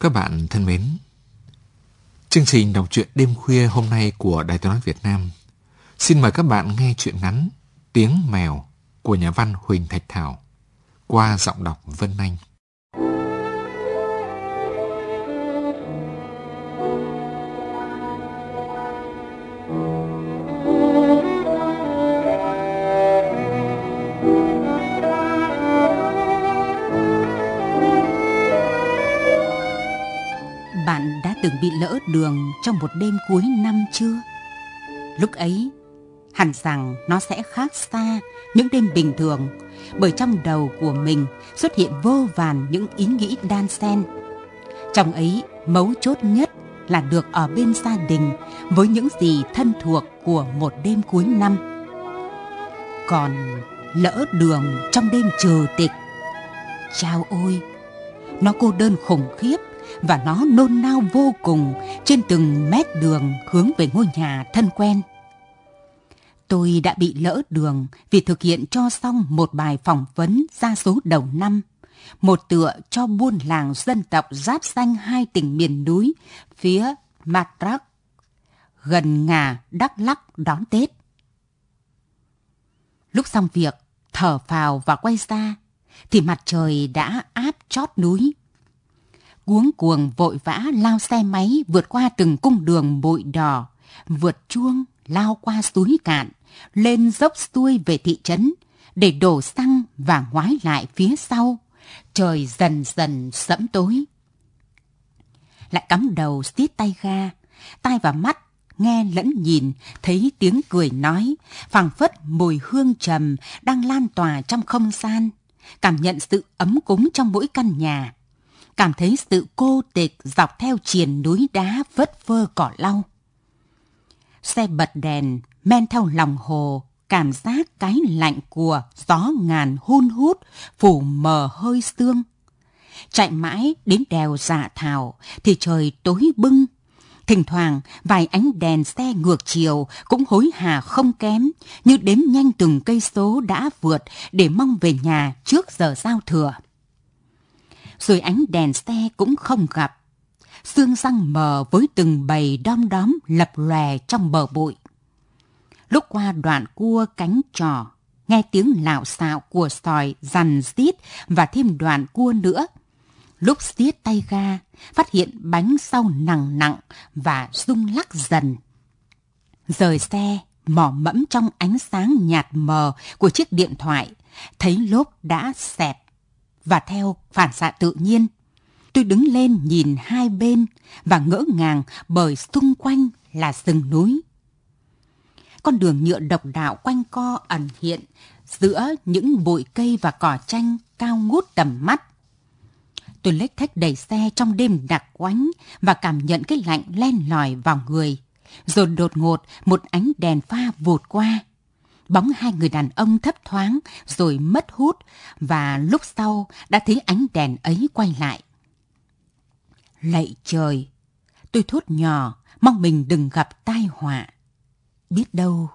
Các bạn thân mến, chương trình đọc truyện đêm khuya hôm nay của Đài Tiếng nói Việt Nam xin mời các bạn nghe truyện ngắn Tiếng mèo của nhà văn Huỳnh Thạch Thảo qua giọng đọc Vân Anh. Từng bị lỡ đường trong một đêm cuối năm chưa? Lúc ấy, hẳn rằng nó sẽ khác xa những đêm bình thường bởi trong đầu của mình xuất hiện vô vàn những ý nghĩ đan xen. Trong ấy, mấu chốt nhất là được ở bên gia đình với những gì thân thuộc của một đêm cuối năm. Còn lỡ đường trong đêm trừ tịch. Chao ôi, nó cô đơn khủng khiếp và nó nôn nao vô cùng trên từng mét đường hướng về ngôi nhà thân quen. Tôi đã bị lỡ đường vì thực hiện cho xong một bài phỏng vấn ra số đầu năm, một tựa cho buôn làng dân tộc giáp danh hai tỉnh miền núi phía Matrak, gần ngà Đắk Lắc đón Tết. Lúc xong việc, thở phào và quay ra, thì mặt trời đã áp chót núi cuống cuồng vội vã lao xe máy vượt qua từng cung đường bụi đỏ, vượt chuông, lao qua suối cạn, lên dốc xuôi về thị trấn, để đổ xăng và ngoái lại phía sau. Trời dần dần sẫm tối. Lại cắm đầu xiết tay ga, tai và mắt nghe lẫn nhìn, thấy tiếng cười nói, phảng phất mùi hương trầm đang lan tỏa trong không gian, cảm nhận sự ấm cúng trong mỗi căn nhà cảm thấy sự cô tịch dọc theo triền núi đá vất vơ cỏ lau. Xe bật đèn, men theo lòng hồ, cảm giác cái lạnh của gió ngàn hun hút, phủ mờ hơi sương. Chạy mãi đến đèo dạ thảo thì trời tối bưng. Thỉnh thoảng vài ánh đèn xe ngược chiều cũng hối hả không kém như đếm nhanh từng cây số đã vượt để mong về nhà trước giờ giao thừa rồi ánh đèn xe cũng không gặp. Sương răng mờ với từng bầy đom đóm lập lòe trong bờ bụi. Lúc qua đoạn cua cánh trò, nghe tiếng lạo xạo của sòi dằn xít và thêm đoạn cua nữa. Lúc xiết tay ga, phát hiện bánh sau nặng nặng và rung lắc dần. Rời xe, mò mẫm trong ánh sáng nhạt mờ của chiếc điện thoại, thấy lốp đã xẹp và theo phản xạ tự nhiên, tôi đứng lên nhìn hai bên và ngỡ ngàng bởi xung quanh là rừng núi. Con đường nhựa độc đạo quanh co ẩn hiện giữa những bụi cây và cỏ tranh cao ngút tầm mắt. Tôi lếch thách đẩy xe trong đêm đặc quánh và cảm nhận cái lạnh len lỏi vào người. Rồi đột ngột một ánh đèn pha vụt qua bóng hai người đàn ông thấp thoáng rồi mất hút và lúc sau đã thấy ánh đèn ấy quay lại. Lạy trời! Tôi thốt nhỏ, mong mình đừng gặp tai họa. Biết đâu.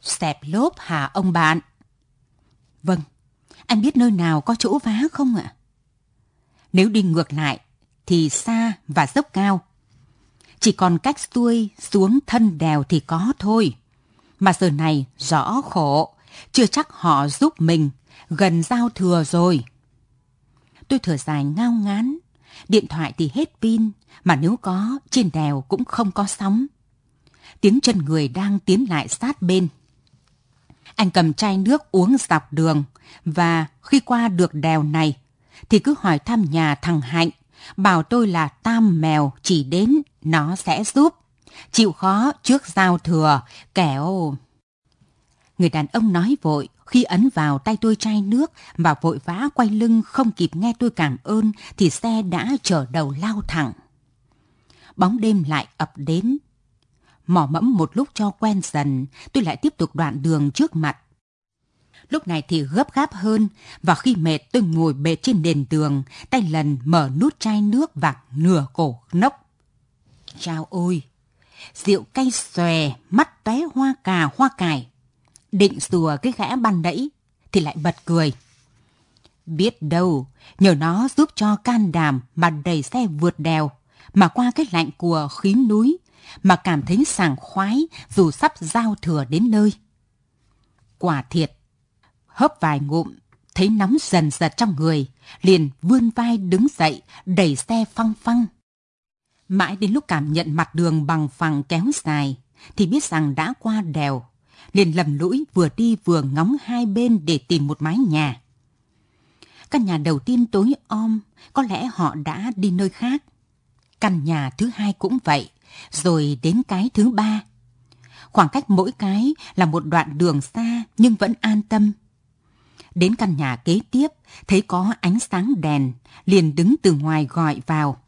Xẹp lốp hả ông bạn? Vâng, anh biết nơi nào có chỗ vá không ạ? Nếu đi ngược lại thì xa và dốc cao. Chỉ còn cách xuôi xuống thân đèo thì có thôi mà giờ này rõ khổ, chưa chắc họ giúp mình, gần giao thừa rồi. Tôi thở dài ngao ngán, điện thoại thì hết pin, mà nếu có, trên đèo cũng không có sóng. Tiếng chân người đang tiến lại sát bên. Anh cầm chai nước uống dọc đường, và khi qua được đèo này, thì cứ hỏi thăm nhà thằng Hạnh, bảo tôi là tam mèo chỉ đến, nó sẽ giúp chịu khó trước giao thừa, kẻo... Người đàn ông nói vội khi ấn vào tay tôi chai nước và vội vã quay lưng không kịp nghe tôi cảm ơn thì xe đã chở đầu lao thẳng. Bóng đêm lại ập đến. Mỏ mẫm một lúc cho quen dần, tôi lại tiếp tục đoạn đường trước mặt. Lúc này thì gấp gáp hơn và khi mệt tôi ngồi bệt trên nền tường, tay lần mở nút chai nước và nửa cổ nốc. Chao ôi! Rượu cay xòe, mắt tóe hoa cà hoa cải. Định sùa cái gã ban nãy thì lại bật cười. Biết đâu, nhờ nó giúp cho can đảm mà đẩy xe vượt đèo, mà qua cái lạnh của khí núi, mà cảm thấy sảng khoái dù sắp giao thừa đến nơi. Quả thiệt, hớp vài ngụm, thấy nóng dần dần trong người, liền vươn vai đứng dậy, đẩy xe phăng phăng. Mãi đến lúc cảm nhận mặt đường bằng phẳng kéo dài, thì biết rằng đã qua đèo, liền lầm lũi vừa đi vừa ngóng hai bên để tìm một mái nhà. Căn nhà đầu tiên tối om, có lẽ họ đã đi nơi khác. Căn nhà thứ hai cũng vậy, rồi đến cái thứ ba. Khoảng cách mỗi cái là một đoạn đường xa nhưng vẫn an tâm. Đến căn nhà kế tiếp, thấy có ánh sáng đèn, liền đứng từ ngoài gọi vào.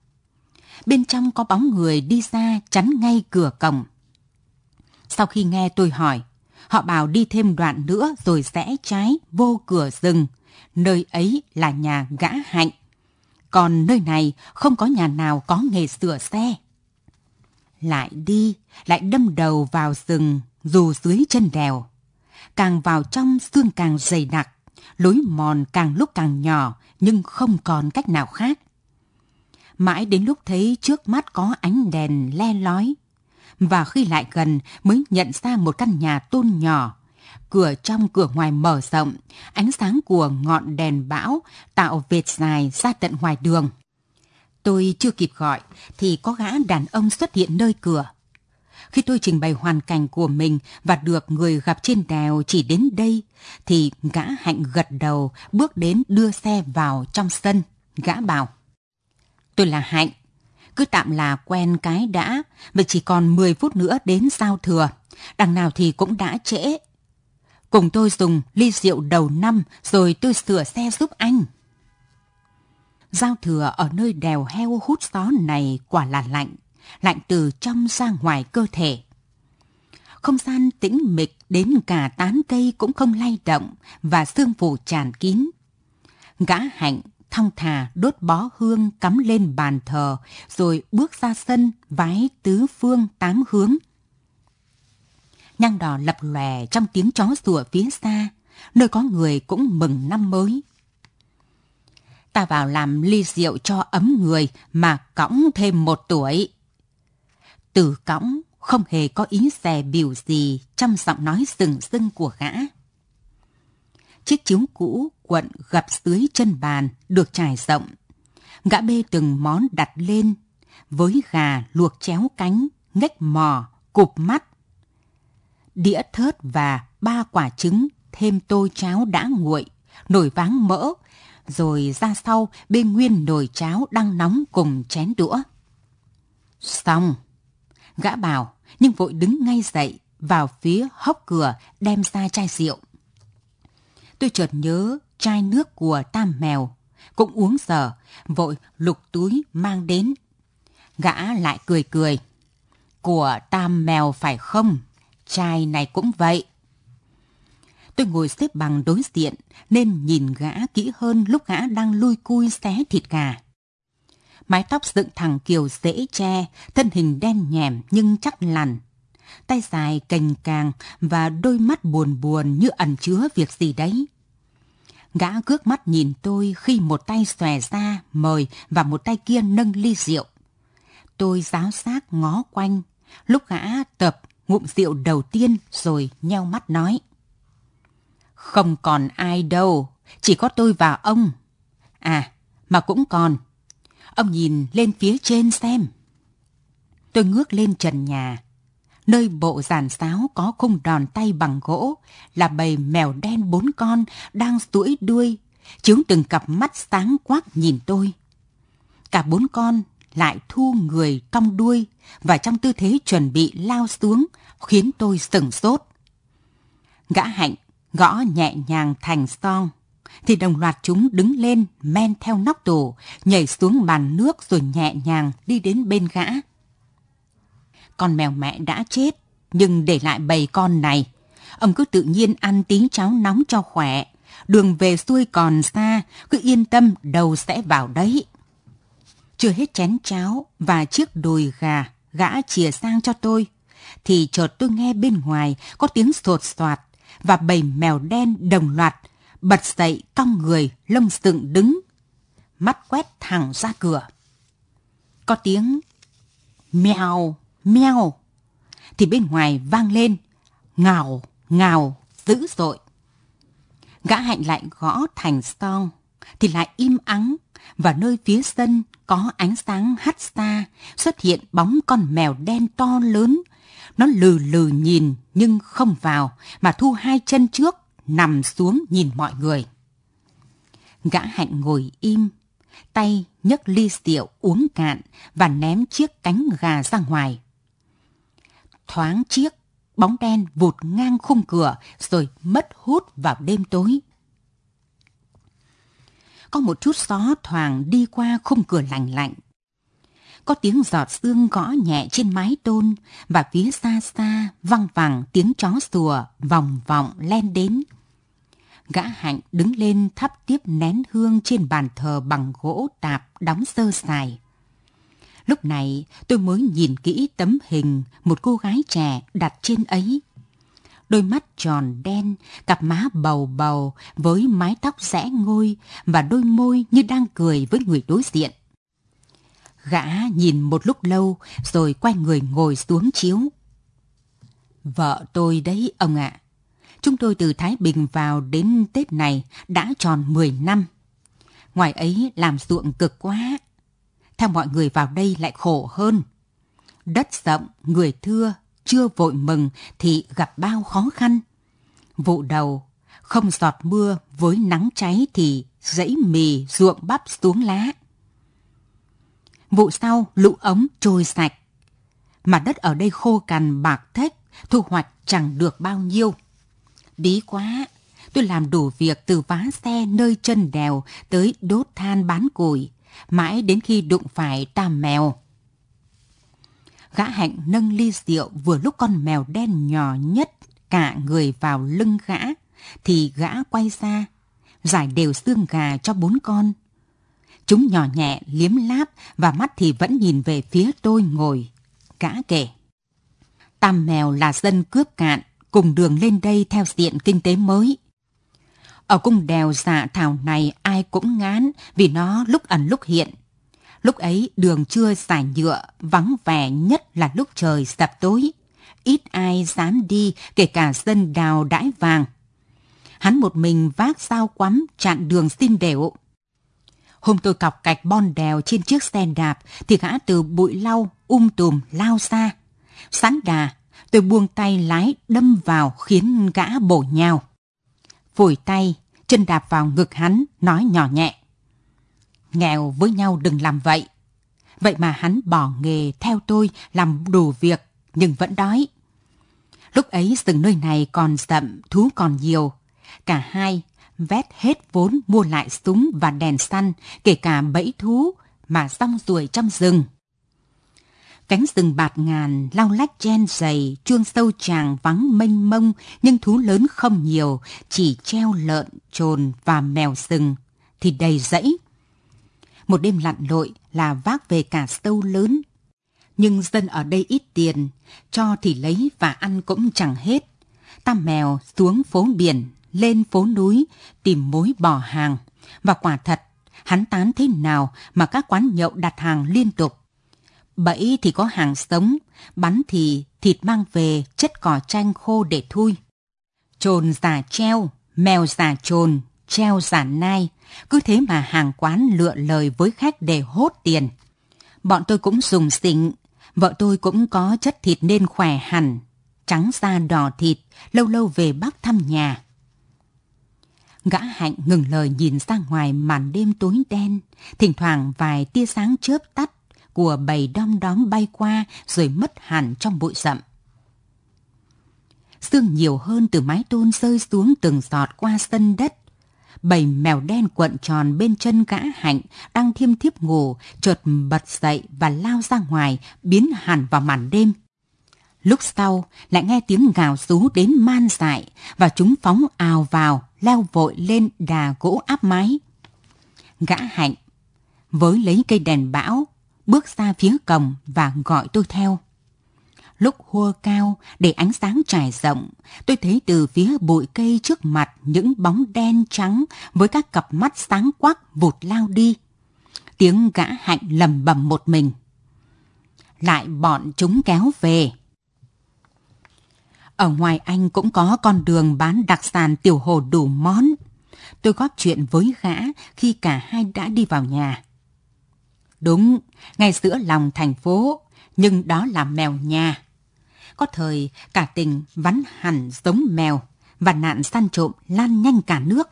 Bên trong có bóng người đi ra chắn ngay cửa cổng. Sau khi nghe tôi hỏi, họ bảo đi thêm đoạn nữa rồi rẽ trái vô cửa rừng. Nơi ấy là nhà gã hạnh. Còn nơi này không có nhà nào có nghề sửa xe. Lại đi, lại đâm đầu vào rừng dù dưới chân đèo. Càng vào trong xương càng dày đặc, lối mòn càng lúc càng nhỏ nhưng không còn cách nào khác. Mãi đến lúc thấy trước mắt có ánh đèn le lói, và khi lại gần mới nhận ra một căn nhà tôn nhỏ. Cửa trong cửa ngoài mở rộng, ánh sáng của ngọn đèn bão tạo vệt dài ra tận ngoài đường. Tôi chưa kịp gọi thì có gã đàn ông xuất hiện nơi cửa. Khi tôi trình bày hoàn cảnh của mình và được người gặp trên đèo chỉ đến đây, thì gã hạnh gật đầu bước đến đưa xe vào trong sân. Gã bảo, tôi là Hạnh, cứ tạm là quen cái đã, mà chỉ còn 10 phút nữa đến giao thừa. Đằng nào thì cũng đã trễ. Cùng tôi dùng ly rượu đầu năm rồi tôi sửa xe giúp anh. Giao thừa ở nơi đèo heo hút gió này quả là lạnh, lạnh từ trong ra ngoài cơ thể. Không gian tĩnh mịch đến cả tán cây cũng không lay động và sương phủ tràn kín. Gã hạnh thong thả đốt bó hương cắm lên bàn thờ, rồi bước ra sân vái tứ phương tám hướng. Nhang đỏ lập lòe trong tiếng chó sủa phía xa, nơi có người cũng mừng năm mới. Ta vào làm ly rượu cho ấm người mà cõng thêm một tuổi. Từ cõng không hề có ý xè biểu gì trong giọng nói sừng sưng của gã. Chiếc chiếu cũ quận gập dưới chân bàn được trải rộng. Gã bê từng món đặt lên, với gà luộc chéo cánh, ngách mò, cụp mắt. Đĩa thớt và ba quả trứng thêm tô cháo đã nguội, nổi váng mỡ, rồi ra sau bê nguyên nồi cháo đang nóng cùng chén đũa. Xong, gã bảo, nhưng vội đứng ngay dậy, vào phía hốc cửa đem ra chai rượu. Tôi chợt nhớ chai nước của tam mèo, cũng uống giờ, vội lục túi mang đến. Gã lại cười cười. Của tam mèo phải không? Chai này cũng vậy. Tôi ngồi xếp bằng đối diện nên nhìn gã kỹ hơn lúc gã đang lui cui xé thịt gà. Mái tóc dựng thẳng kiều dễ che, thân hình đen nhèm nhưng chắc lằn. Tay dài cành càng và đôi mắt buồn buồn như ẩn chứa việc gì đấy. Gã gước mắt nhìn tôi khi một tay xòe ra mời và một tay kia nâng ly rượu. Tôi giáo xác ngó quanh, lúc gã tập ngụm rượu đầu tiên rồi nheo mắt nói. Không còn ai đâu, chỉ có tôi và ông. À, mà cũng còn. Ông nhìn lên phía trên xem. Tôi ngước lên trần nhà. Nơi bộ giàn sáo có khung đòn tay bằng gỗ là bầy mèo đen bốn con đang duỗi đuôi, chúng từng cặp mắt sáng quắc nhìn tôi. Cả bốn con lại thu người cong đuôi và trong tư thế chuẩn bị lao xuống khiến tôi sừng sốt. Gã hạnh gõ nhẹ nhàng thành song, thì đồng loạt chúng đứng lên men theo nóc tủ, nhảy xuống bàn nước rồi nhẹ nhàng đi đến bên gã. Con mèo mẹ đã chết, nhưng để lại bầy con này. Ông cứ tự nhiên ăn tí cháo nóng cho khỏe. Đường về xuôi còn xa, cứ yên tâm đầu sẽ vào đấy. Chưa hết chén cháo và chiếc đùi gà gã chìa sang cho tôi, thì chợt tôi nghe bên ngoài có tiếng sột soạt và bầy mèo đen đồng loạt bật dậy cong người, lông dựng đứng, mắt quét thẳng ra cửa. Có tiếng mèo, meo thì bên ngoài vang lên ngào, ngào, dữ dội. Gã hạnh lại gõ thành song, thì lại im ắng, và nơi phía sân có ánh sáng hắt xa, xuất hiện bóng con mèo đen to lớn. Nó lừ lừ nhìn nhưng không vào, mà thu hai chân trước, nằm xuống nhìn mọi người. Gã hạnh ngồi im, tay nhấc ly rượu uống cạn và ném chiếc cánh gà ra ngoài. Thoáng chiếc, bóng đen vụt ngang khung cửa rồi mất hút vào đêm tối. Có một chút gió thoảng đi qua khung cửa lạnh lạnh. Có tiếng giọt sương gõ nhẹ trên mái tôn và phía xa xa văng vẳng tiếng chó sủa vòng vòng len đến. Gã hạnh đứng lên thắp tiếp nén hương trên bàn thờ bằng gỗ tạp đóng sơ sài. Lúc này tôi mới nhìn kỹ tấm hình một cô gái trẻ đặt trên ấy. Đôi mắt tròn đen, cặp má bầu bầu với mái tóc rẽ ngôi và đôi môi như đang cười với người đối diện. Gã nhìn một lúc lâu rồi quay người ngồi xuống chiếu. Vợ tôi đấy ông ạ. Chúng tôi từ Thái Bình vào đến Tết này đã tròn 10 năm. Ngoài ấy làm ruộng cực quá, theo mọi người vào đây lại khổ hơn. Đất rộng, người thưa, chưa vội mừng thì gặp bao khó khăn. Vụ đầu, không giọt mưa với nắng cháy thì dãy mì ruộng bắp xuống lá. Vụ sau lũ ống trôi sạch. Mà đất ở đây khô cằn bạc thách, thu hoạch chẳng được bao nhiêu. Bí quá, tôi làm đủ việc từ vá xe nơi chân đèo tới đốt than bán củi, mãi đến khi đụng phải tam mèo. Gã hạnh nâng ly rượu vừa lúc con mèo đen nhỏ nhất cả người vào lưng gã, thì gã quay ra, giải đều xương gà cho bốn con. Chúng nhỏ nhẹ, liếm láp và mắt thì vẫn nhìn về phía tôi ngồi. Gã kể. Tam mèo là dân cướp cạn, cùng đường lên đây theo diện kinh tế mới. Ở cung đèo dạ thảo này ai cũng ngán vì nó lúc ẩn lúc hiện. Lúc ấy đường chưa xài nhựa, vắng vẻ nhất là lúc trời sập tối. Ít ai dám đi, kể cả dân đào đãi vàng. Hắn một mình vác sao quắm chặn đường xin đều. Hôm tôi cọc cạch bon đèo trên chiếc xe đạp thì gã từ bụi lau um tùm lao xa. Sẵn đà, tôi buông tay lái đâm vào khiến gã bổ nhào vùi tay, chân đạp vào ngực hắn, nói nhỏ nhẹ. Nghèo với nhau đừng làm vậy. Vậy mà hắn bỏ nghề theo tôi làm đủ việc, nhưng vẫn đói. Lúc ấy rừng nơi này còn rậm, thú còn nhiều. Cả hai vét hết vốn mua lại súng và đèn săn, kể cả bẫy thú mà rong ruổi trong rừng. Cánh rừng bạt ngàn, lau lách chen dày, chuông sâu tràng vắng mênh mông, nhưng thú lớn không nhiều, chỉ treo lợn, trồn và mèo rừng, thì đầy rẫy. Một đêm lặn lội là vác về cả sâu lớn. Nhưng dân ở đây ít tiền, cho thì lấy và ăn cũng chẳng hết. Tam mèo xuống phố biển, lên phố núi, tìm mối bỏ hàng. Và quả thật, hắn tán thế nào mà các quán nhậu đặt hàng liên tục Bẫy thì có hàng sống, bắn thì thịt mang về chất cỏ chanh khô để thui. Trồn giả treo, mèo giả trồn, treo giả nai, cứ thế mà hàng quán lựa lời với khách để hốt tiền. Bọn tôi cũng dùng xịn, vợ tôi cũng có chất thịt nên khỏe hẳn, trắng da đỏ thịt, lâu lâu về bác thăm nhà. Gã hạnh ngừng lời nhìn ra ngoài màn đêm tối đen, thỉnh thoảng vài tia sáng chớp tắt của bầy đom đóm bay qua rồi mất hẳn trong bụi rậm. Sương nhiều hơn từ mái tôn rơi xuống từng giọt qua sân đất. Bầy mèo đen cuộn tròn bên chân gã hạnh đang thiêm thiếp ngủ, chợt bật dậy và lao ra ngoài, biến hẳn vào màn đêm. Lúc sau lại nghe tiếng gào rú đến man dại và chúng phóng ào vào, leo vội lên đà gỗ áp mái. Gã hạnh với lấy cây đèn bão bước ra phía cổng và gọi tôi theo. Lúc hua cao để ánh sáng trải rộng, tôi thấy từ phía bụi cây trước mặt những bóng đen trắng với các cặp mắt sáng quắc vụt lao đi. Tiếng gã hạnh lầm bầm một mình. Lại bọn chúng kéo về. Ở ngoài anh cũng có con đường bán đặc sản tiểu hồ đủ món. Tôi góp chuyện với gã khi cả hai đã đi vào nhà. Đúng, ngay giữa lòng thành phố, nhưng đó là mèo nhà. Có thời cả tình vắn hẳn giống mèo và nạn săn trộm lan nhanh cả nước.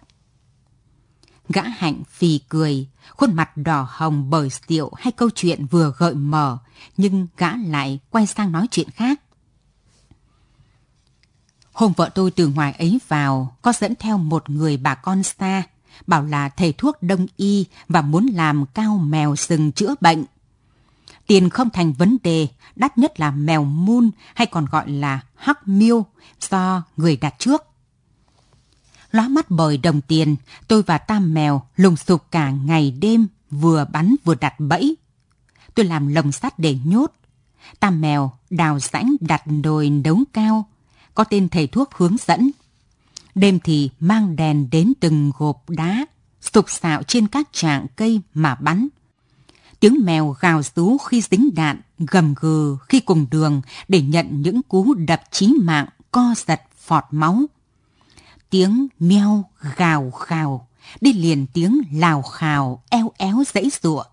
Gã hạnh phì cười, khuôn mặt đỏ hồng bởi rượu hay câu chuyện vừa gợi mở, nhưng gã lại quay sang nói chuyện khác. Hôm vợ tôi từ ngoài ấy vào, có dẫn theo một người bà con xa, bảo là thầy thuốc đông y và muốn làm cao mèo sừng chữa bệnh. Tiền không thành vấn đề, đắt nhất là mèo mun hay còn gọi là hắc miêu do người đặt trước. Lóa mắt bởi đồng tiền, tôi và tam mèo lùng sục cả ngày đêm, vừa bắn vừa đặt bẫy. Tôi làm lồng sắt để nhốt. Tam mèo đào rãnh đặt nồi nấu cao, có tên thầy thuốc hướng dẫn. Đêm thì mang đèn đến từng gộp đá, sục sạo trên các trạng cây mà bắn. Tiếng mèo gào rú khi dính đạn, gầm gừ khi cùng đường để nhận những cú đập chí mạng, co giật, phọt máu. Tiếng meo gào khào đi liền tiếng lào khào, eo éo dãy rụa.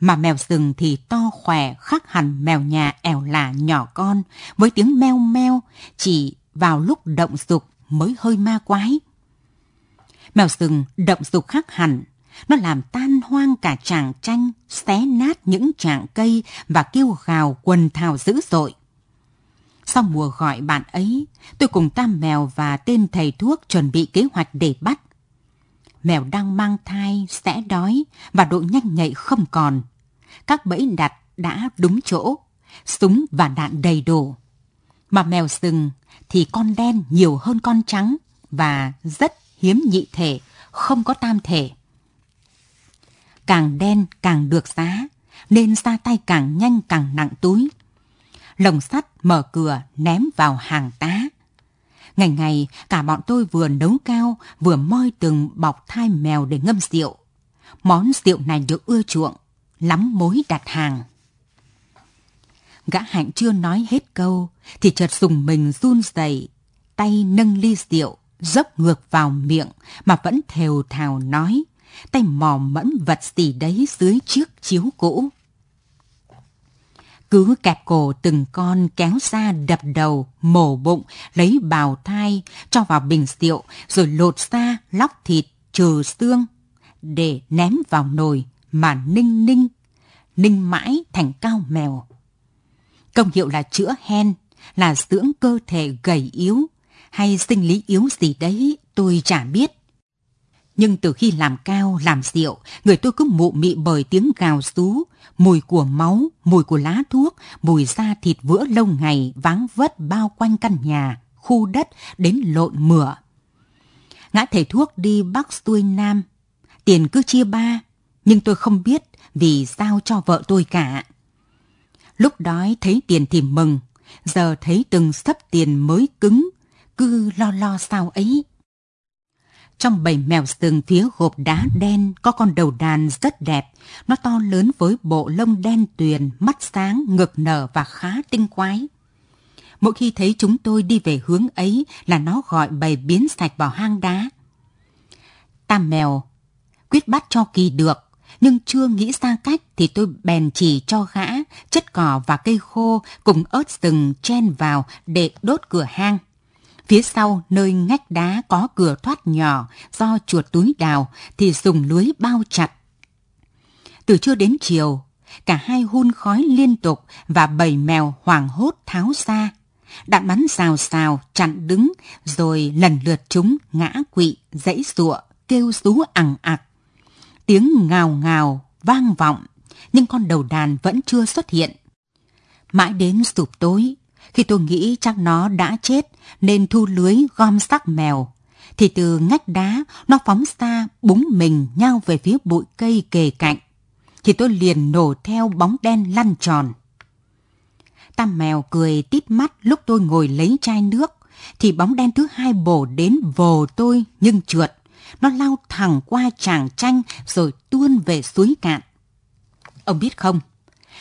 Mà mèo rừng thì to khỏe khác hẳn mèo nhà ẻo lả nhỏ con, với tiếng meo meo, chỉ vào lúc động dục mới hơi ma quái. Mèo rừng động dục khác hẳn, nó làm tan hoang cả tràng tranh, xé nát những tràng cây và kêu gào quần thảo dữ dội. Sau mùa gọi bạn ấy, tôi cùng tam mèo và tên thầy thuốc chuẩn bị kế hoạch để bắt. Mèo đang mang thai, sẽ đói và độ nhanh nhạy không còn. Các bẫy đặt đã đúng chỗ, súng và đạn đầy đủ. Mà mèo rừng thì con đen nhiều hơn con trắng và rất hiếm nhị thể, không có tam thể. Càng đen càng được giá, nên ra tay càng nhanh càng nặng túi. Lồng sắt mở cửa ném vào hàng tá. Ngày ngày, cả bọn tôi vừa nấu cao, vừa moi từng bọc thai mèo để ngâm rượu. Món rượu này được ưa chuộng, lắm mối đặt hàng. Gã hạnh chưa nói hết câu, thì chợt dùng mình run rẩy, tay nâng ly rượu, dốc ngược vào miệng mà vẫn thều thào nói, tay mò mẫm vật gì đấy dưới chiếc chiếu cũ. Cứ kẹp cổ từng con kéo ra đập đầu, mổ bụng, lấy bào thai, cho vào bình rượu, rồi lột ra, lóc thịt, trừ xương, để ném vào nồi mà ninh ninh, ninh mãi thành cao mèo. Công hiệu là chữa hen, là dưỡng cơ thể gầy yếu, hay sinh lý yếu gì đấy tôi chả biết. Nhưng từ khi làm cao, làm rượu, người tôi cứ mụ mị bởi tiếng gào rú, mùi của máu, mùi của lá thuốc, mùi da thịt vữa lâu ngày váng vất bao quanh căn nhà, khu đất đến lộn mửa. Ngã thầy thuốc đi Bắc xuôi Nam, tiền cứ chia ba, nhưng tôi không biết vì sao cho vợ tôi cả. Lúc đói thấy tiền thì mừng, giờ thấy từng sấp tiền mới cứng, cứ lo lo sao ấy. Trong bầy mèo sừng phía hộp đá đen có con đầu đàn rất đẹp. Nó to lớn với bộ lông đen tuyền, mắt sáng, ngực nở và khá tinh quái. Mỗi khi thấy chúng tôi đi về hướng ấy là nó gọi bầy biến sạch vào hang đá. Tam mèo quyết bắt cho kỳ được, nhưng chưa nghĩ ra cách thì tôi bèn chỉ cho gã chất cỏ và cây khô cùng ớt rừng chen vào để đốt cửa hang. Phía sau nơi ngách đá có cửa thoát nhỏ do chuột túi đào thì dùng lưới bao chặt. Từ trưa đến chiều, cả hai hun khói liên tục và bầy mèo hoảng hốt tháo xa. Đạn bắn xào xào chặn đứng rồi lần lượt chúng ngã quỵ, dãy sụa, kêu rú ẳng ặc. Tiếng ngào ngào vang vọng nhưng con đầu đàn vẫn chưa xuất hiện. Mãi đến sụp tối, khi tôi nghĩ chắc nó đã chết nên thu lưới gom xác mèo, thì từ ngách đá nó phóng xa búng mình nhau về phía bụi cây kề cạnh. Thì tôi liền nổ theo bóng đen lăn tròn. Tam mèo cười tít mắt lúc tôi ngồi lấy chai nước, thì bóng đen thứ hai bổ đến vồ tôi nhưng trượt. Nó lao thẳng qua chàng tranh rồi tuôn về suối cạn. Ông biết không,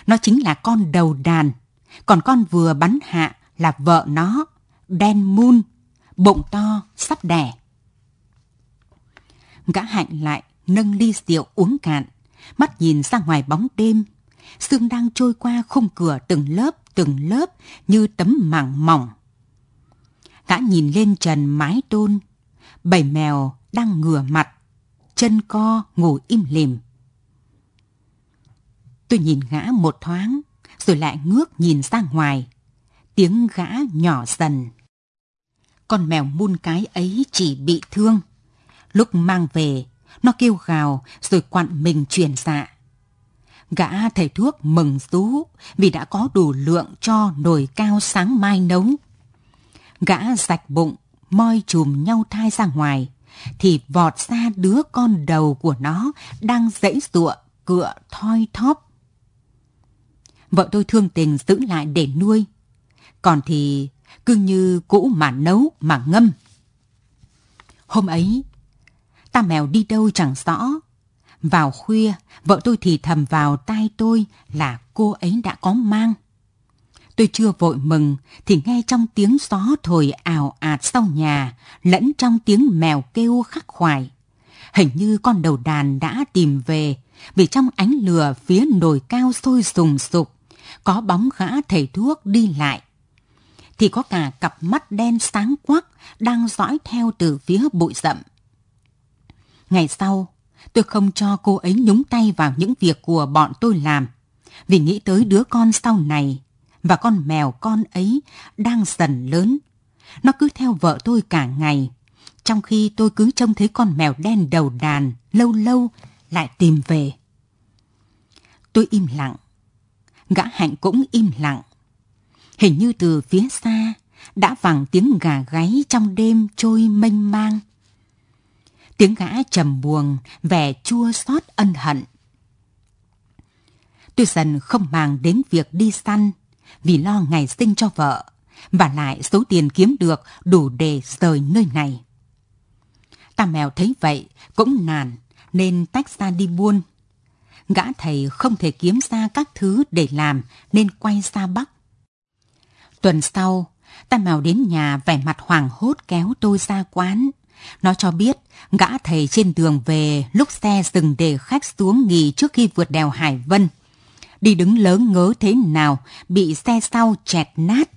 nó chính là con đầu đàn, còn con vừa bắn hạ là vợ nó, đen moon, bụng to, sắp đẻ. Gã hạnh lại nâng ly rượu uống cạn, mắt nhìn ra ngoài bóng đêm. Sương đang trôi qua khung cửa từng lớp từng lớp như tấm màng mỏng. Gã nhìn lên trần mái tôn, bảy mèo đang ngửa mặt, chân co ngủ im lìm. Tôi nhìn gã một thoáng, rồi lại ngước nhìn ra ngoài. Tiếng gã nhỏ dần. Con mèo mun cái ấy chỉ bị thương. Lúc mang về, nó kêu gào rồi quặn mình truyền dạ. Gã thầy thuốc mừng rú vì đã có đủ lượng cho nồi cao sáng mai nấu. Gã rạch bụng, moi chùm nhau thai ra ngoài, thì vọt ra đứa con đầu của nó đang dãy ruộng, cựa thoi thóp. Vợ tôi thương tình giữ lại để nuôi. Còn thì cứ như cũ mà nấu mà ngâm. Hôm ấy, ta mèo đi đâu chẳng rõ. Vào khuya, vợ tôi thì thầm vào tai tôi là cô ấy đã có mang. Tôi chưa vội mừng thì nghe trong tiếng gió thổi ảo ạt sau nhà, lẫn trong tiếng mèo kêu khắc khoải. Hình như con đầu đàn đã tìm về, vì trong ánh lửa phía nồi cao sôi sùng sục, có bóng gã thầy thuốc đi lại. Thì có cả cặp mắt đen sáng quắc đang dõi theo từ phía bụi rậm. Ngày sau, tôi không cho cô ấy nhúng tay vào những việc của bọn tôi làm, vì nghĩ tới đứa con sau này và con mèo con ấy đang dần lớn. Nó cứ theo vợ tôi cả ngày, trong khi tôi cứ trông thấy con mèo đen đầu đàn lâu lâu lại tìm về. Tôi im lặng, gã hạnh cũng im lặng. Hình như từ phía xa đã vẳng tiếng gà gáy trong đêm trôi mênh mang. Tiếng gã trầm buồn, vẻ chua xót ân hận. Tôi dần không màng đến việc đi săn vì lo ngày sinh cho vợ, và lại số tiền kiếm được đủ để rời nơi này. Ta mèo thấy vậy cũng nản nên tách ra đi buôn. Gã thầy không thể kiếm ra các thứ để làm nên quay ra Bắc. Tuần sau, tam mèo đến nhà vẻ mặt hoàng hốt kéo tôi ra quán. Nó cho biết gã thầy trên đường về lúc xe dừng để khách xuống nghỉ trước khi vượt đèo Hải Vân đi đứng lớn ngớ thế nào, bị xe sau chẹt nát.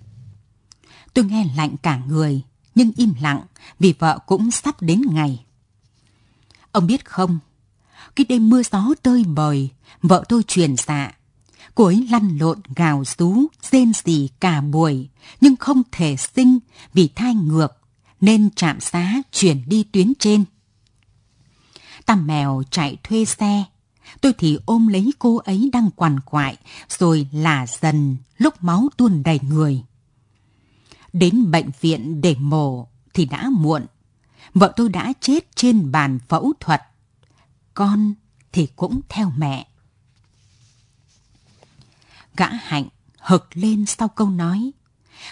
Tôi nghe lạnh cả người, nhưng im lặng vì vợ cũng sắp đến ngày. Ông biết không, cái đêm mưa gió tơi bời, vợ tôi truyền dạ. Cô ấy lăn lộn gào rú, rên rỉ cả buổi, nhưng không thể sinh vì thai ngược, nên trạm xá chuyển đi tuyến trên. Tam mèo chạy thuê xe, tôi thì ôm lấy cô ấy đang quằn quại, rồi lả dần lúc máu tuôn đầy người. Đến bệnh viện để mổ thì đã muộn. Vợ tôi đã chết trên bàn phẫu thuật. Con thì cũng theo mẹ. Gã hạnh hực lên sau câu nói.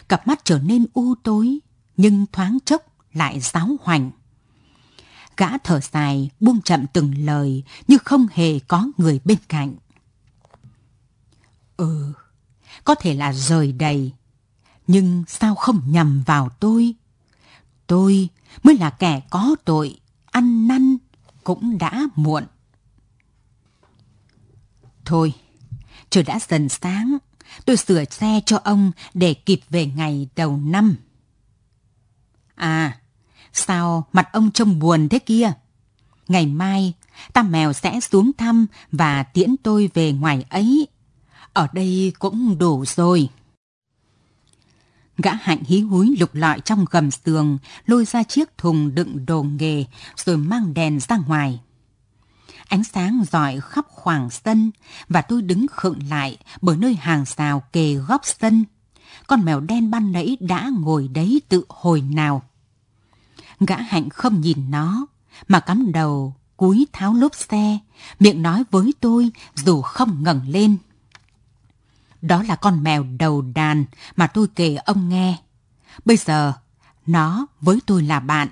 Cặp mắt trở nên u tối, nhưng thoáng chốc lại giáo hoành. Gã thở dài, buông chậm từng lời như không hề có người bên cạnh. Ừ, có thể là rời đầy, nhưng sao không nhầm vào tôi? Tôi mới là kẻ có tội, ăn năn cũng đã muộn. Thôi, trời đã dần sáng, tôi sửa xe cho ông để kịp về ngày đầu năm. À, Sao mặt ông trông buồn thế kia? Ngày mai, ta mèo sẽ xuống thăm và tiễn tôi về ngoài ấy. Ở đây cũng đủ rồi. Gã hạnh hí húi lục lọi trong gầm giường, lôi ra chiếc thùng đựng đồ nghề, rồi mang đèn ra ngoài. Ánh sáng rọi khắp khoảng sân, và tôi đứng khựng lại bởi nơi hàng rào kề góc sân. Con mèo đen ban nãy đã ngồi đấy tự hồi nào. Gã hạnh không nhìn nó, mà cắm đầu cúi tháo lốp xe, miệng nói với tôi dù không ngẩng lên. Đó là con mèo đầu đàn mà tôi kể ông nghe. Bây giờ, nó với tôi là bạn.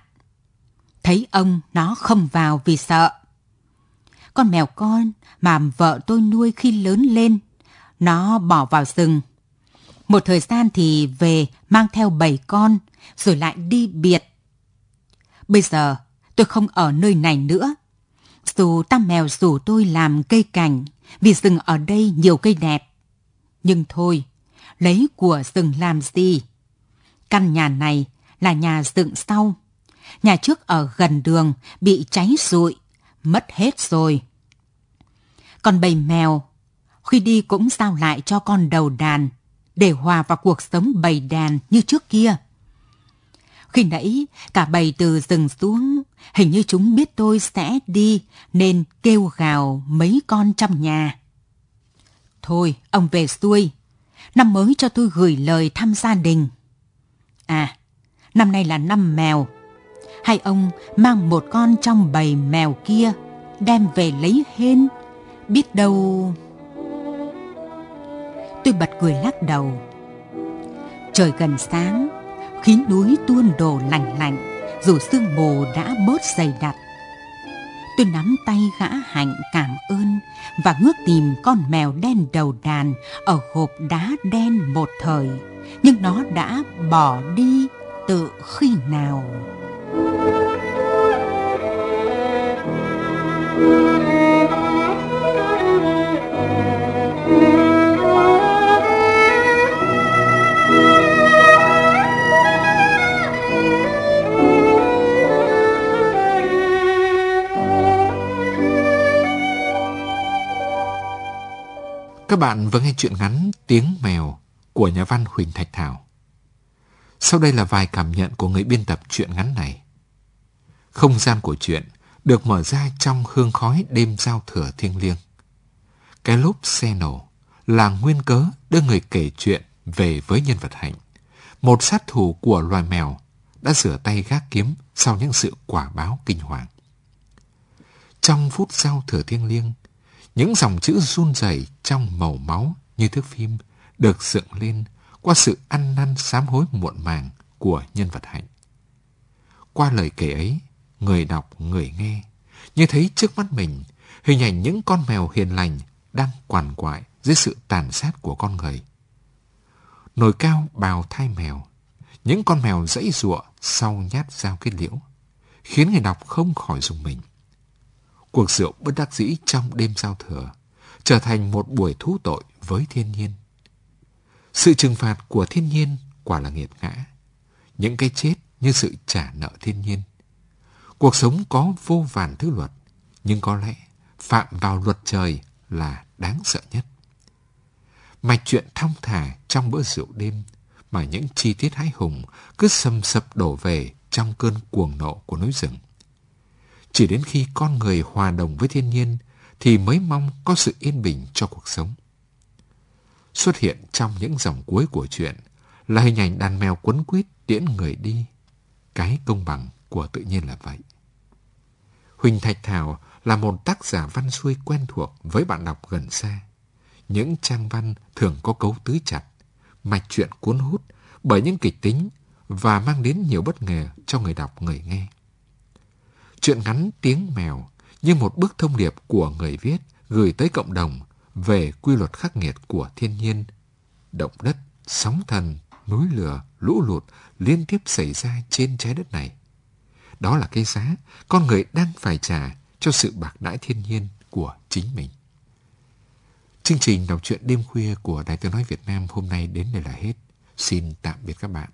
Thấy ông, nó không vào vì sợ. Con mèo con mà vợ tôi nuôi khi lớn lên, nó bỏ vào rừng. Một thời gian thì về mang theo bảy con, rồi lại đi biệt. Bây giờ, tôi không ở nơi này nữa. Dù tam mèo rủ tôi làm cây cảnh, vì rừng ở đây nhiều cây đẹp. Nhưng thôi, lấy của rừng làm gì? Căn nhà này là nhà dựng sau. Nhà trước ở gần đường bị cháy rụi, mất hết rồi. Còn bầy mèo, khi đi cũng giao lại cho con đầu đàn, để hòa vào cuộc sống bầy đàn như trước kia. Khi nãy, cả bầy từ rừng xuống, hình như chúng biết tôi sẽ đi, nên kêu gào mấy con trong nhà. Thôi, ông về xuôi. Năm mới cho tôi gửi lời thăm gia đình. À, năm nay là năm mèo. Hai ông mang một con trong bầy mèo kia, đem về lấy hên. Biết đâu... Tôi bật cười lắc đầu. Trời gần sáng, khí núi tuôn đổ lạnh lạnh, dù sương mù đã bớt dày đặc. Tôi nắm tay gã hạnh cảm ơn và ngước tìm con mèo đen đầu đàn ở hộp đá đen một thời, nhưng nó đã bỏ đi tự khi nào. Các bạn vừa nghe chuyện ngắn Tiếng Mèo của nhà văn Huỳnh Thạch Thảo. Sau đây là vài cảm nhận của người biên tập chuyện ngắn này. Không gian của chuyện được mở ra trong hương khói đêm giao thừa thiêng liêng. Cái lốp xe nổ là nguyên cớ đưa người kể chuyện về với nhân vật hạnh. Một sát thủ của loài mèo đã rửa tay gác kiếm sau những sự quả báo kinh hoàng. Trong phút giao thừa thiêng liêng, những dòng chữ run rẩy trong màu máu như thước phim được dựng lên qua sự ăn năn sám hối muộn màng của nhân vật hạnh. Qua lời kể ấy, người đọc, người nghe, như thấy trước mắt mình hình ảnh những con mèo hiền lành đang quằn quại dưới sự tàn sát của con người. Nồi cao bào thai mèo, những con mèo dãy giụa sau nhát dao kết liễu, khiến người đọc không khỏi dùng mình cuộc rượu bất đắc dĩ trong đêm giao thừa trở thành một buổi thú tội với thiên nhiên. Sự trừng phạt của thiên nhiên quả là nghiệt ngã. Những cái chết như sự trả nợ thiên nhiên. Cuộc sống có vô vàn thứ luật, nhưng có lẽ phạm vào luật trời là đáng sợ nhất. Mạch chuyện thong thả trong bữa rượu đêm mà những chi tiết hái hùng cứ sầm sập đổ về trong cơn cuồng nộ của núi rừng. Chỉ đến khi con người hòa đồng với thiên nhiên thì mới mong có sự yên bình cho cuộc sống. Xuất hiện trong những dòng cuối của chuyện là hình ảnh đàn mèo quấn quýt tiễn người đi. Cái công bằng của tự nhiên là vậy. Huỳnh Thạch Thảo là một tác giả văn xuôi quen thuộc với bạn đọc gần xa. Những trang văn thường có cấu tứ chặt, mạch truyện cuốn hút bởi những kịch tính và mang đến nhiều bất ngờ cho người đọc người nghe. Chuyện ngắn Tiếng Mèo như một bức thông điệp của người viết gửi tới cộng đồng về quy luật khắc nghiệt của thiên nhiên. Động đất, sóng thần, núi lửa, lũ lụt liên tiếp xảy ra trên trái đất này. Đó là cái giá con người đang phải trả cho sự bạc đãi thiên nhiên của chính mình. Chương trình đọc truyện đêm khuya của Đài Tiếng Nói Việt Nam hôm nay đến đây là hết. Xin tạm biệt các bạn.